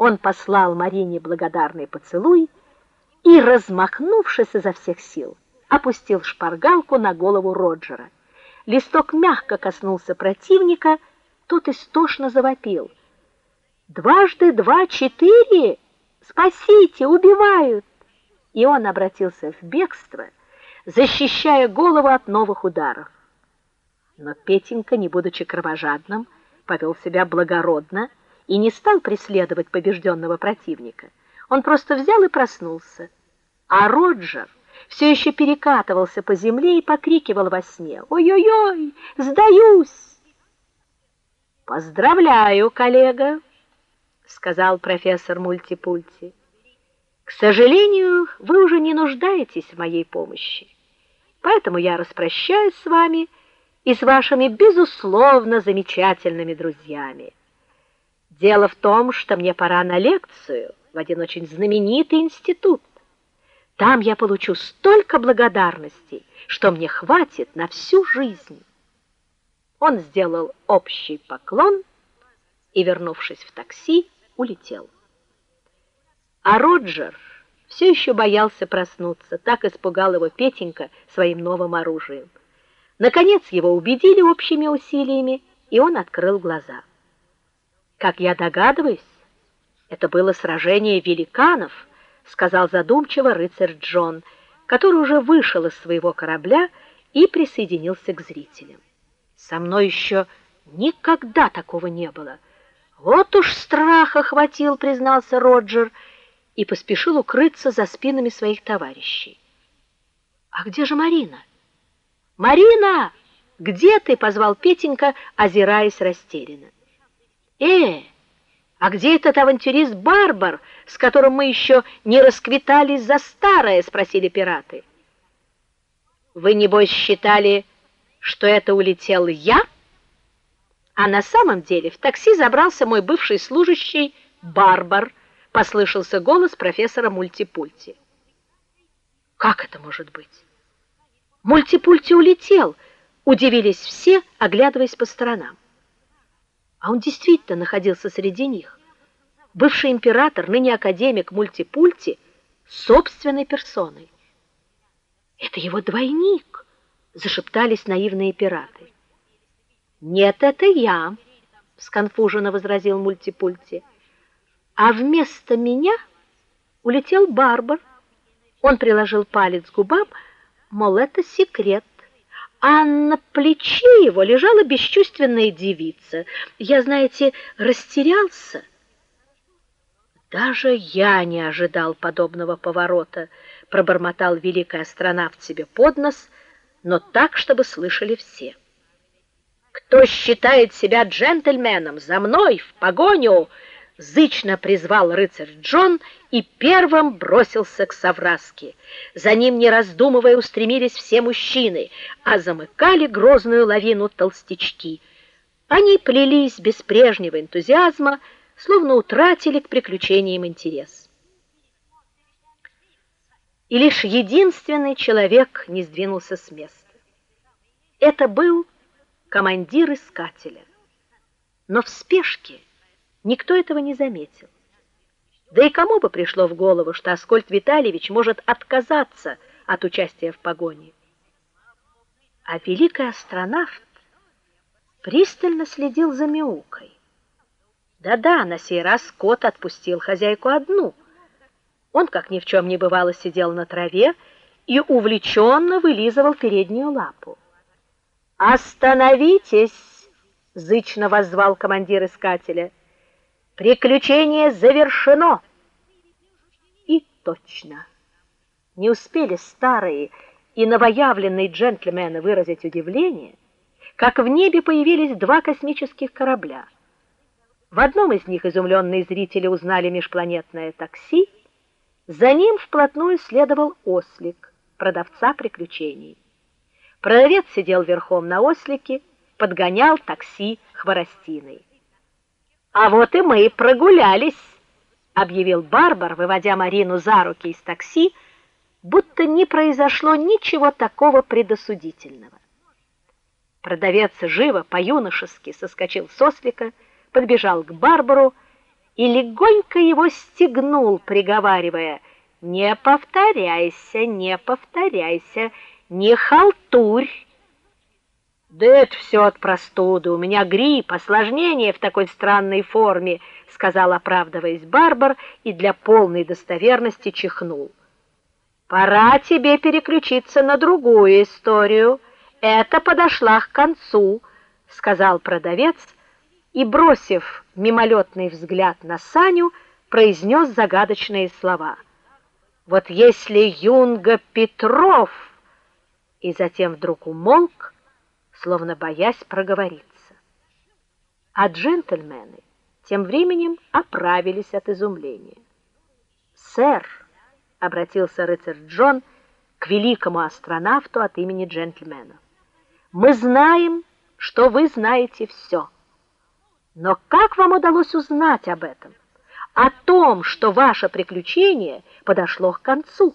Он послал Марине благодарный поцелуй и, размахнувшись изо всех сил, опустил шпаргалку на голову Роджера. Листок мягко коснулся противника, тот истошно завопил: "Дважды два четыре! Спасите, убивают!" И он обратился в бегство, защищая голову от новых ударов. Но Петенька, не будучи кровожадным, повел себя благородно и не стал преследовать побежденного противника. Он просто взял и проснулся. А Роджер все еще перекатывался по земле и покрикивал во сне: "Ой-ой-ой, сдаюсь!" "Поздравляю, коллега", сказал профессор Мультипульти. "К сожалению, вы уже не нуждаетесь в моей помощи. Поэтому я распрощаюсь с вами и с вашими безусловно замечательными друзьями. Дело в том, что мне пора на лекцию в один очень знаменитый институт. Там я получу столько благодарностей, что мне хватит на всю жизнь. Он сделал общий поклон и, вернувшись в такси, улетел. А Роджер все еще боялся проснуться, так испугал его Петенька своим новым оружием. Наконец его убедили общими усилиями, и он открыл глаза. Как я догадываюсь, это было сражение великанов, сказал задумчиво рыцарь Джон, который уже вышел из своего корабля и присоединился к зрителям. Со мной еще никогда такого не было. Вот уж страх охватил, признался Роджер и поспешил укрыться за спинами своих товарищей. А где же Марина? Марина, где ты? позвал Петенька, озираясь растерянно. Э, а где этот авантюрист Барбар, с которым мы еще не расквитались за старое, спросили пираты. Вы небось считали, что это улетел я? А на самом деле в такси забрался мой бывший служащий Барбар, послышался голос профессора Мультипульти. Как это может быть? Мультипульти улетел, удивились все, оглядываясь по сторонам. А он действительно находился среди них. Бывший император, ныне академик Мультипульти, собственной персоной. Это его двойник, зашептались наивные пираты. Нет, это я, сконфуженно возразил Мультипульти. А вместо меня улетел Барбар. Он приложил палец к губам, мол, это секрет. А на плече его лежала бесчувственная девица. Я, знаете, растерялся. Даже я не ожидал подобного поворота, пробормотал великий астронавт себе под нос, но так, чтобы слышали все. Кто считает себя джентльменом, за мной в погоню! Зычно призвал рыцарь Джон и первым бросился к Савраске. За ним, не раздумывая, устремились все мужчины, а замыкали грозную лавину толстячки. Они плелись без прежнего энтузиазма, словно утратили к приключениям интерес. И лишь единственный человек не сдвинулся с места. Это был командир искателя. Но в спешке Никто этого не заметил. Да и кому бы пришло в голову, что Аскольд Витальевич может отказаться от участия в погоне? А великий астронавт пристально следил за Мяукой. Да-да, на сей раз кот отпустил хозяйку одну. Он, как ни в чем не бывало, сидел на траве и увлеченно вылизывал переднюю лапу. "Остановитесь!" зычно воззвал командир искателя. Приключение завершено. И точно. Не успели старые и новоявленные джентльмены выразить удивление, как в небе появились два космических корабля. В одном из них изумленные зрители узнали межпланетное такси, за ним вплотную следовал ослик, продавца приключений. Продавец сидел верхом на ослике, подгонял такси хворостиной. А вот и мы прогулялись, объявил Барбар, выводя Марину за руки из такси, будто не произошло ничего такого предосудительного. Продавец живо по-юношески соскочил с ослика, подбежал к Барбару и легонько его стегнул, приговаривая: "Не повторяйся, не повторяйся, не халтурь". Да это все от простуды. У меня грипп, осложнение в такой странной форме, сказал, оправдываясь Барбар, и для полной достоверности чихнул. Пора тебе переключиться на другую историю. Это подошла к концу, сказал продавец и, бросив мимолетный взгляд на Саню, произнес загадочные слова. Вот если Юнга Петров, и затем вдруг умолк, словно боясь проговориться. А джентльмены тем временем оправились от изумления. "Сэр", обратился рыцарь Джон к великому астронавту от имени джентльмена. "Мы знаем, что вы знаете все. Но как вам удалось узнать об этом? О том, что ваше приключение подошло к концу?"